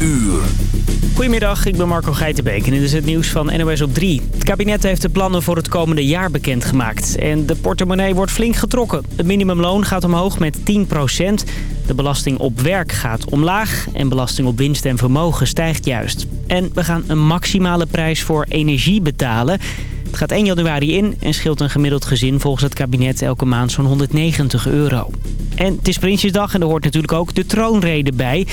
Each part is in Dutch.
uur. Goedemiddag, ik ben Marco Geitenbeek en dit is het nieuws van NOS op 3. Het kabinet heeft de plannen voor het komende jaar bekendgemaakt. En de portemonnee wordt flink getrokken. Het minimumloon gaat omhoog met 10% De belasting op werk gaat omlaag en belasting op winst en vermogen stijgt juist. En we gaan een maximale prijs voor energie betalen... Het gaat 1 januari in en scheelt een gemiddeld gezin volgens het kabinet elke maand zo'n 190 euro. En het is Prinsjesdag en er hoort natuurlijk ook de troonrede bij.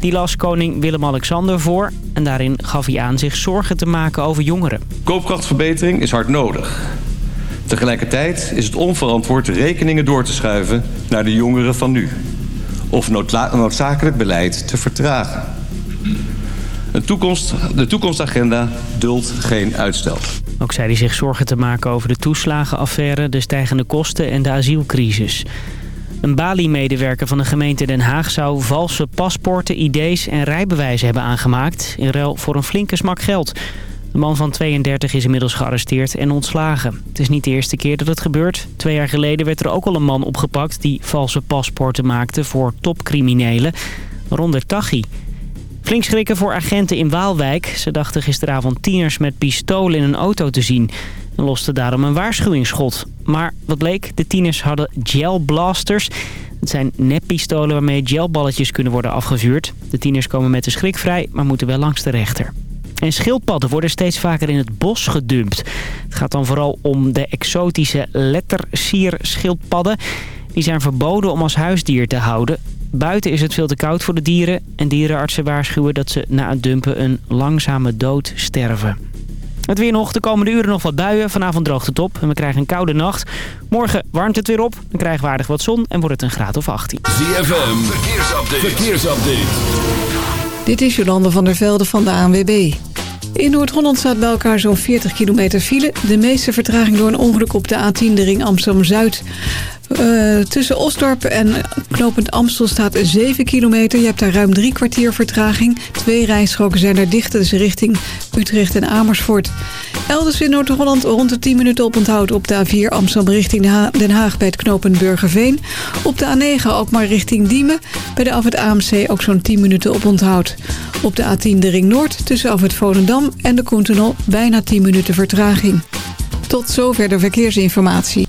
Die las koning Willem-Alexander voor en daarin gaf hij aan zich zorgen te maken over jongeren. Koopkrachtverbetering is hard nodig. Tegelijkertijd is het onverantwoord de rekeningen door te schuiven naar de jongeren van nu. Of noodzakelijk beleid te vertragen. Een toekomst, de toekomstagenda duldt geen uitstel. Ook zei hij zich zorgen te maken over de toeslagenaffaire, de stijgende kosten en de asielcrisis. Een Bali-medewerker van de gemeente Den Haag zou valse paspoorten, ID's en rijbewijzen hebben aangemaakt... in ruil voor een flinke smak geld. De man van 32 is inmiddels gearresteerd en ontslagen. Het is niet de eerste keer dat het gebeurt. Twee jaar geleden werd er ook al een man opgepakt die valse paspoorten maakte voor topcriminelen, waaronder Taghi. Flink schrikken voor agenten in Waalwijk. Ze dachten gisteravond tieners met pistolen in een auto te zien. En losten daarom een waarschuwingsschot. Maar wat bleek, de tieners hadden gelblasters. Het zijn neppistolen waarmee gelballetjes kunnen worden afgevuurd. De tieners komen met de schrik vrij, maar moeten wel langs de rechter. En schildpadden worden steeds vaker in het bos gedumpt. Het gaat dan vooral om de exotische lettersierschildpadden. Die zijn verboden om als huisdier te houden. Buiten is het veel te koud voor de dieren en dierenartsen waarschuwen dat ze na het dumpen een langzame dood sterven. Het weer nog, de komende uren nog wat buien. Vanavond droogt het op en we krijgen een koude nacht. Morgen warmt het weer op, dan krijgen we aardig wat zon en wordt het een graad of 18. ZFM, verkeersupdate. verkeersupdate. Dit is Jolande van der Velde van de ANWB. In Noord-Holland staat bij elkaar zo'n 40 kilometer file. De meeste vertraging door een ongeluk op de A10, de ring Amsterdam-Zuid. Uh, tussen Osdorp en knooppunt Amstel staat 7 kilometer. Je hebt daar ruim drie kwartier vertraging. Twee rijstroken zijn er dicht, dus richting Utrecht en Amersfoort. Elders in Noord-Holland rond de 10 minuten op onthoud op de A4 Amsterdam richting Den Haag bij het knooppunt Burgerveen. Op de A9 ook maar richting Diemen. Bij de af AMC ook zo'n 10 minuten op onthoud. Op de A10 de Ring Noord tussen af Volendam en de Koentunnel bijna 10 minuten vertraging. Tot zover de verkeersinformatie.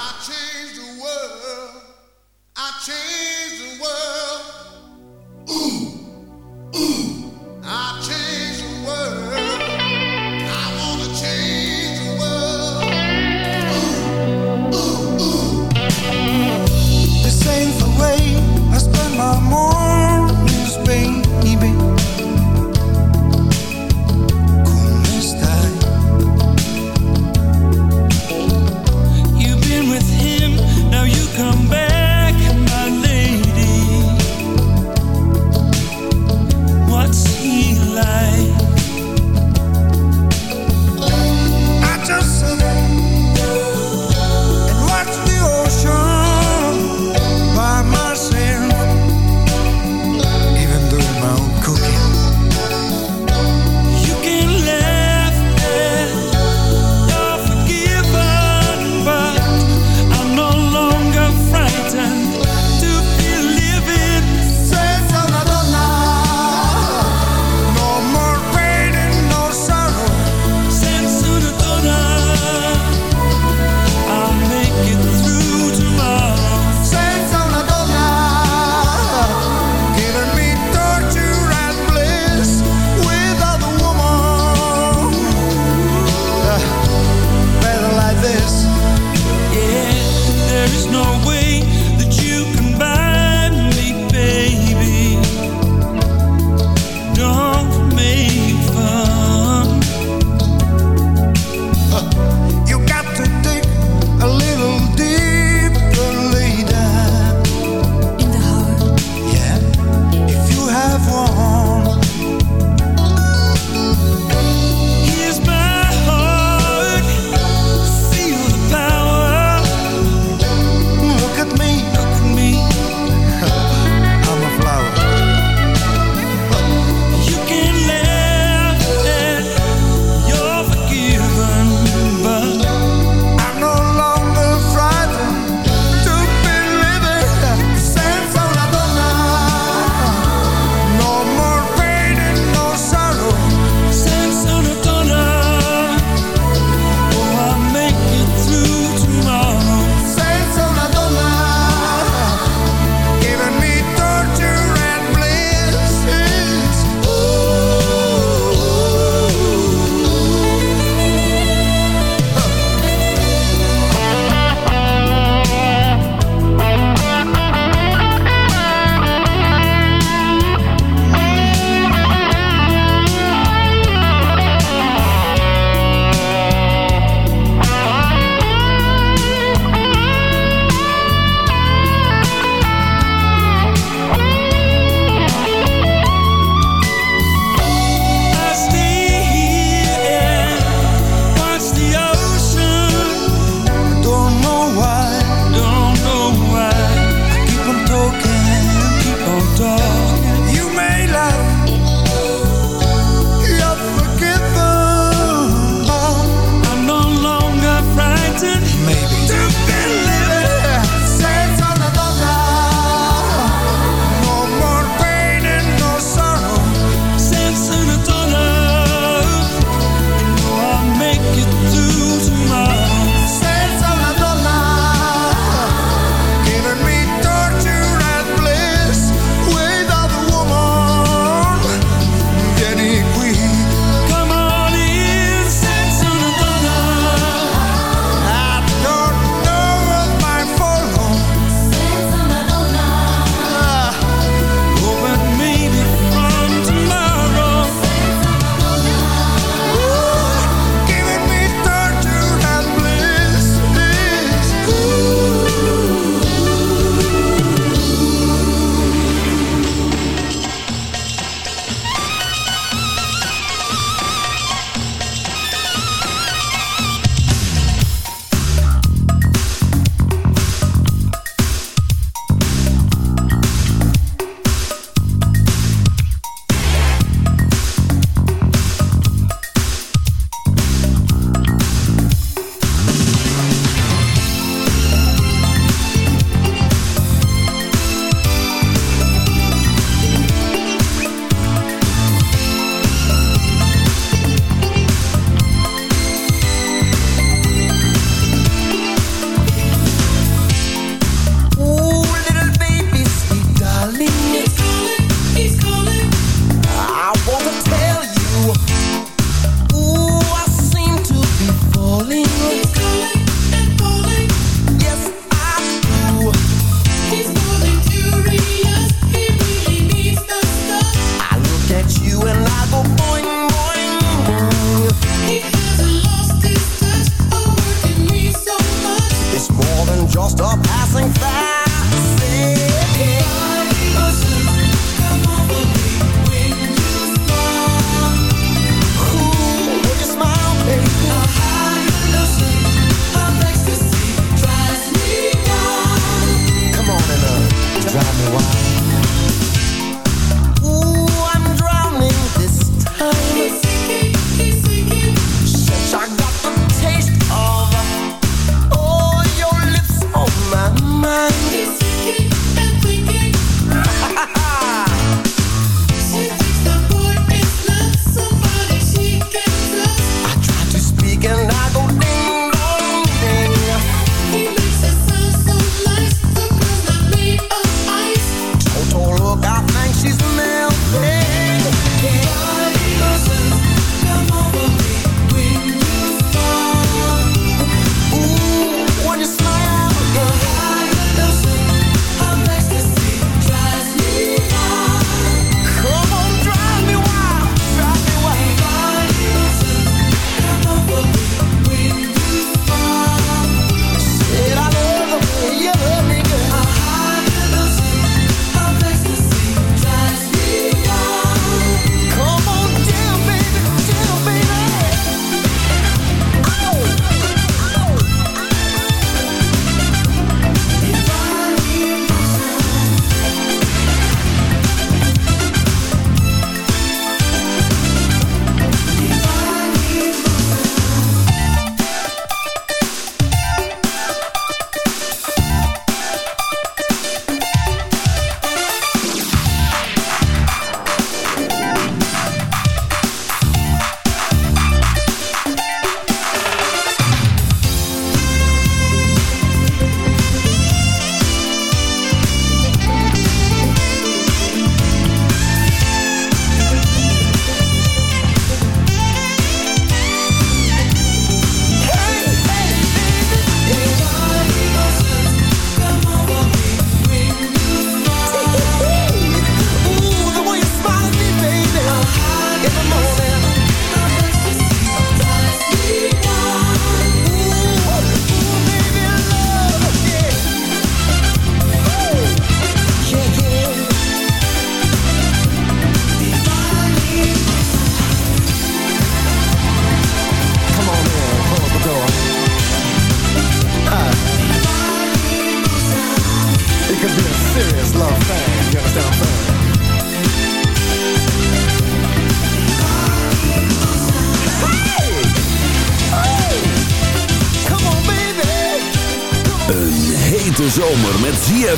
tell me wild.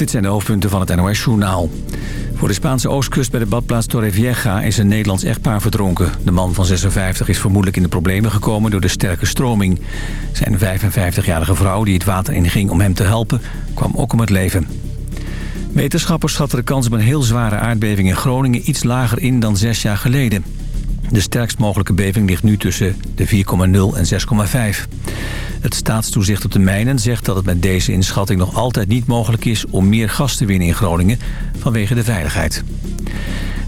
Dit zijn de hoofdpunten van het NOS-journaal. Voor de Spaanse oostkust bij de badplaats Torrevieja is een Nederlands echtpaar verdronken. De man van 56 is vermoedelijk in de problemen gekomen door de sterke stroming. Zijn 55-jarige vrouw, die het water inging om hem te helpen, kwam ook om het leven. Wetenschappers schatten de kans op een heel zware aardbeving in Groningen iets lager in dan zes jaar geleden. De sterkst mogelijke beving ligt nu tussen de 4,0 en 6,5. Het staatstoezicht op de mijnen zegt dat het met deze inschatting nog altijd niet mogelijk is om meer gas te winnen in Groningen vanwege de veiligheid.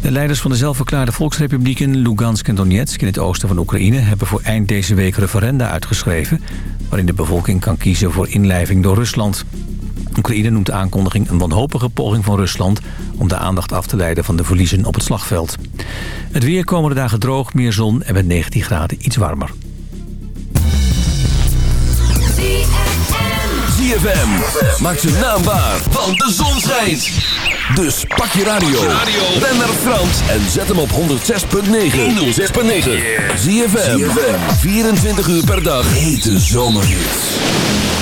De leiders van de zelfverklaarde volksrepublieken Lugansk en Donetsk in het oosten van Oekraïne hebben voor eind deze week referenda uitgeschreven waarin de bevolking kan kiezen voor inlijving door Rusland. Oekraïne noemt de aankondiging een wanhopige poging van Rusland... om de aandacht af te leiden van de verliezen op het slagveld. Het weer komende dagen droog, meer zon en met 19 graden iets warmer. ZFM maakt zijn naam waar, want de zon schijnt. Dus pak je radio, ben naar Frans en zet hem op 106.9. 106.9. ZFM, 24 uur per dag. Hete zomerhits.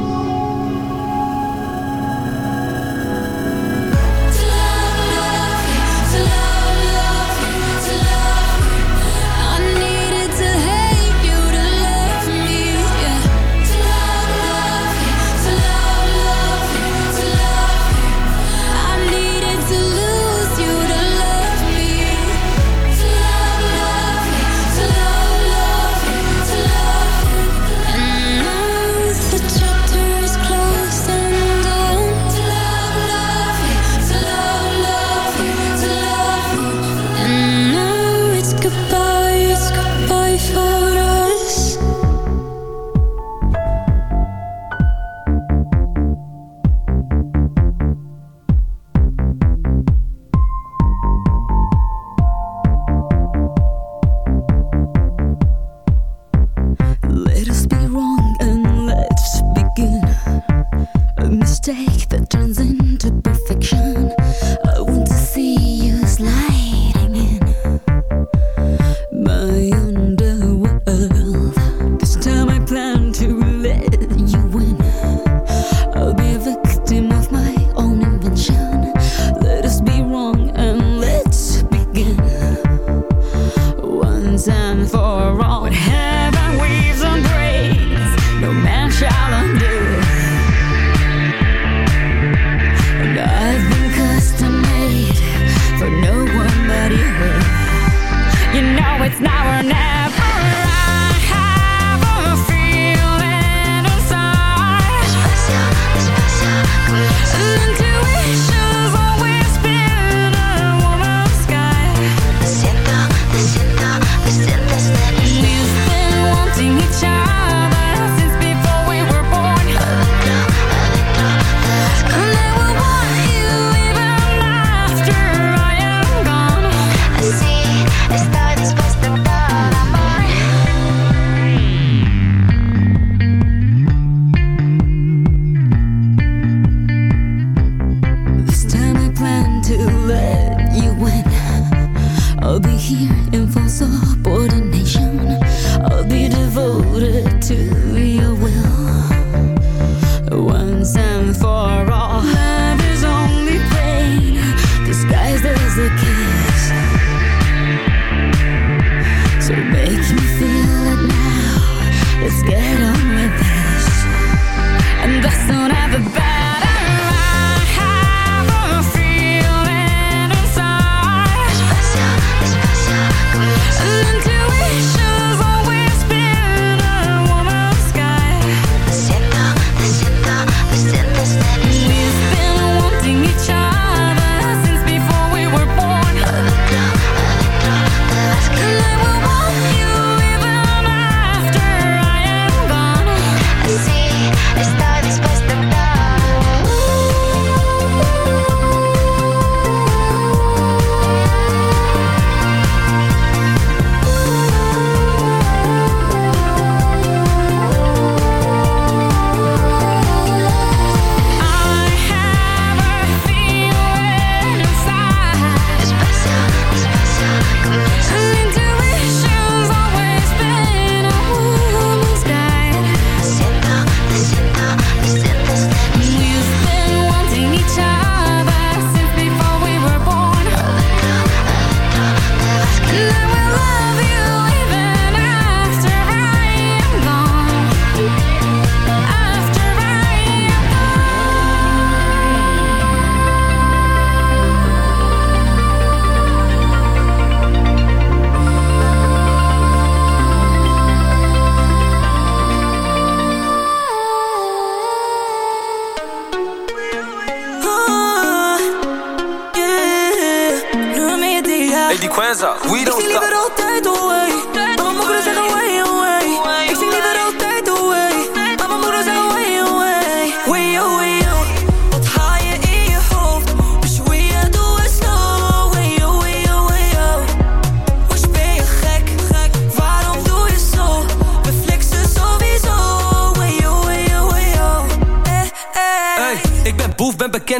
We don't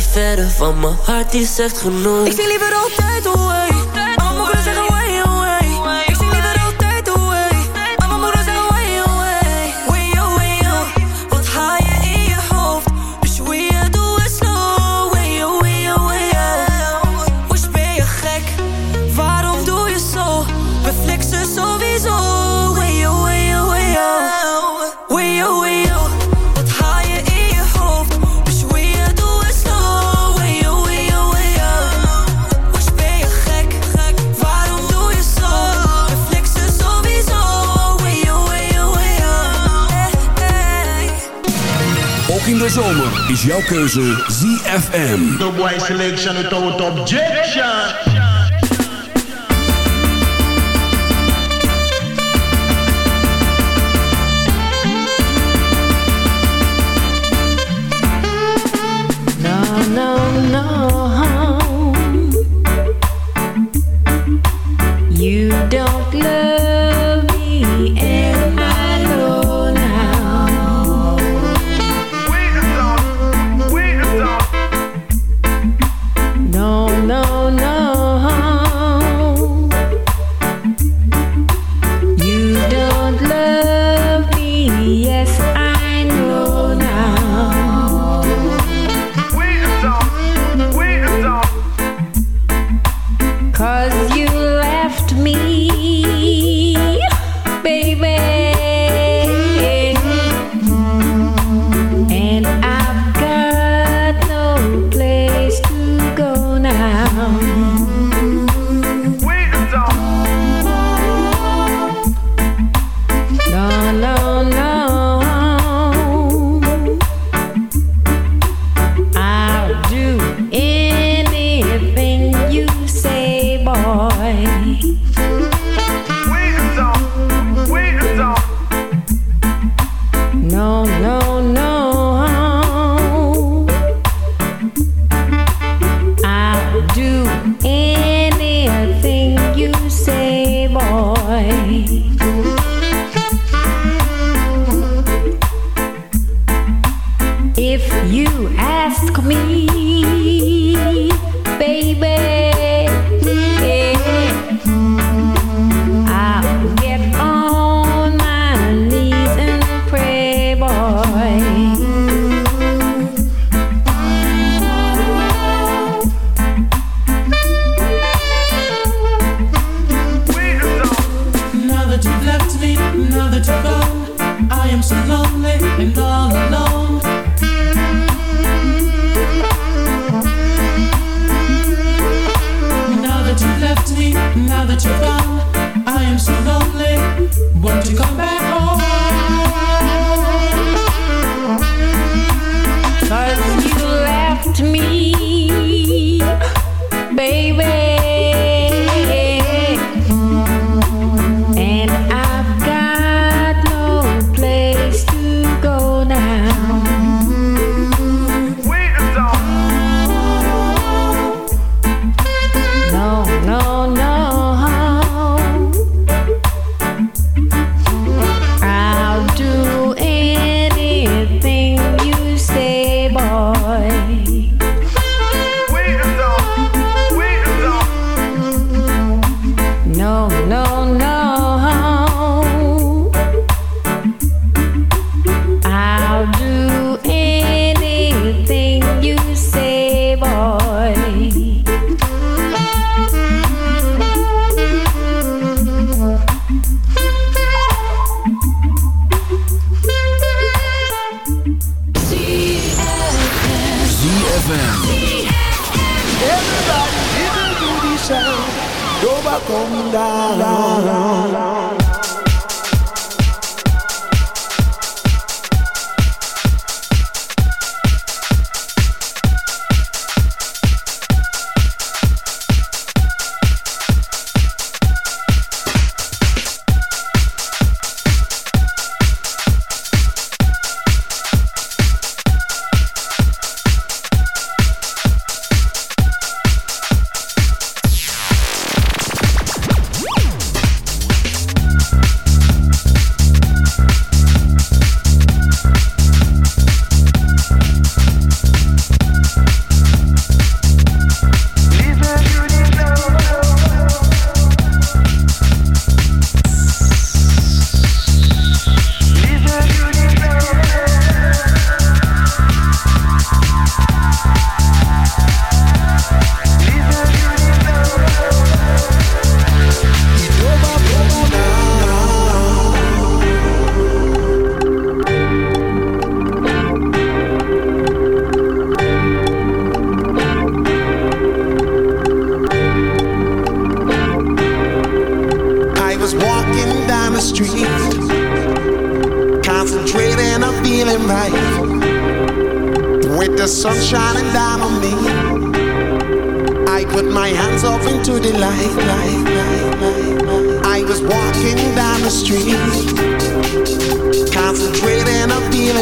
niet verder van mijn hart, die zegt genoeg. Ik zie liever altijd hoe zomer is jouw keuze ZFM. The boy selection without objection.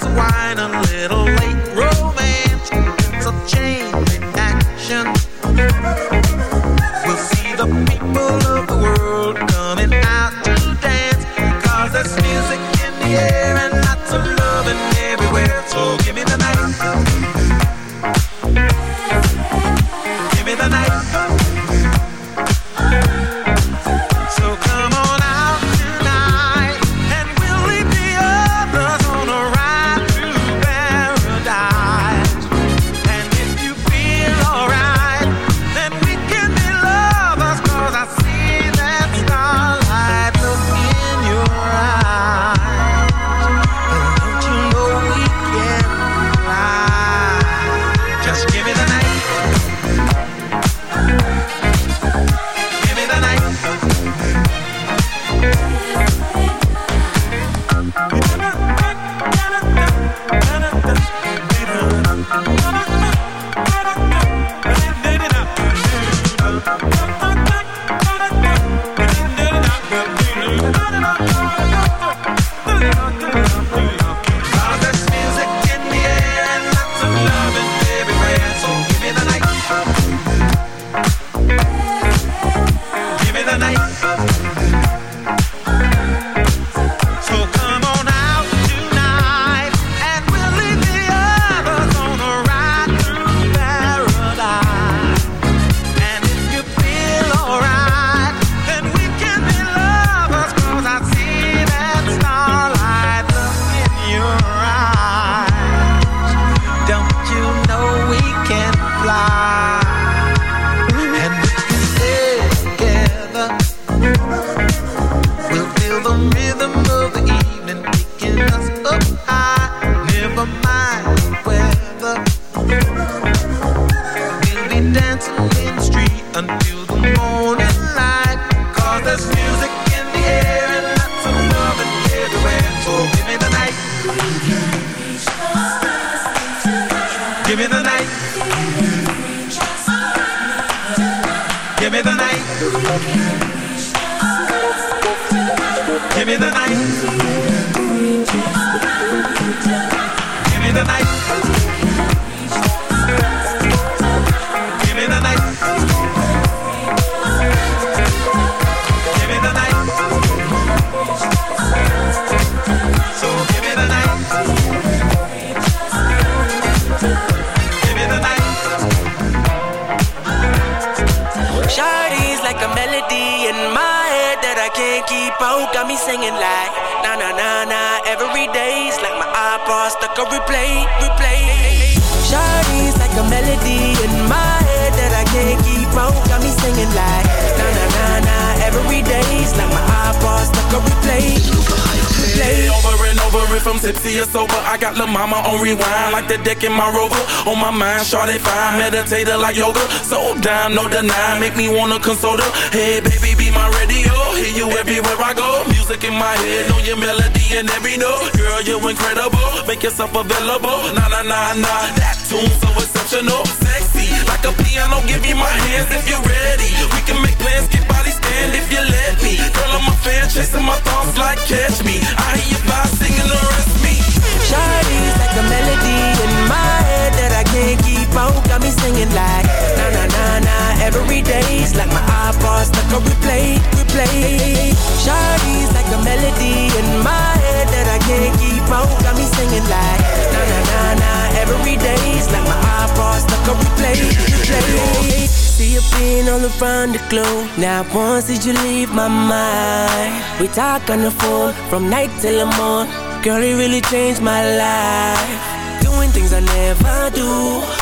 wine time, no denying, Make me wanna console her. Hey, baby, be my radio. Hear you everywhere I go. Music in my head, know your melody and every note. Girl, you're incredible. Make yourself available. Nah, nah, nah, nah. That tune's so exceptional, sexy. Like a piano, give me my hands if you're ready. We can make plans, get bodies stand if you let me. Girl, I'm a fan, chasing my thoughts like catch me. I hear your vibe singing, arrest me. Shiny a replay, replay. Shawty's like a melody in my head that I can't keep out. Got me singing like na na na na every day's like my iPod stuck play replay, replay. See you being front of the globe. Now once did you leave my mind? We talk on the phone from night till the morn. Girl, it really changed my life. Doing things I never do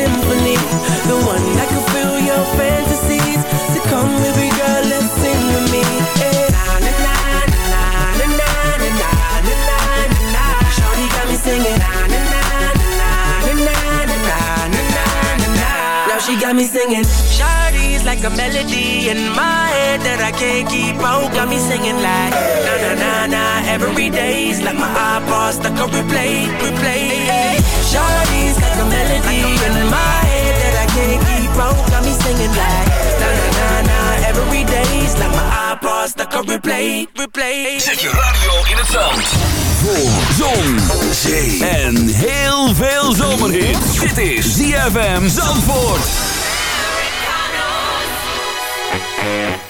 symphony, the one that could fill your fantasies. So come, baby girl, let's sing with me. Na na na na na na na na na na na. Shorty got me singing. Na na na na na na na na na na. Now she got me singing. Shawty's like a melody in my head that I can't keep out. Got me singing like na na na na every day's like my iPod stuck on replay, replay. Shawty's like a melody in my head that I can't keep out. Got me singing like na na na na every day's like my iPod stuck on replay, replay. Zet je radio in het zand. Voor zon, zee en heel veel zomerhit. Dit is ZFM Zandvoort. Yeah.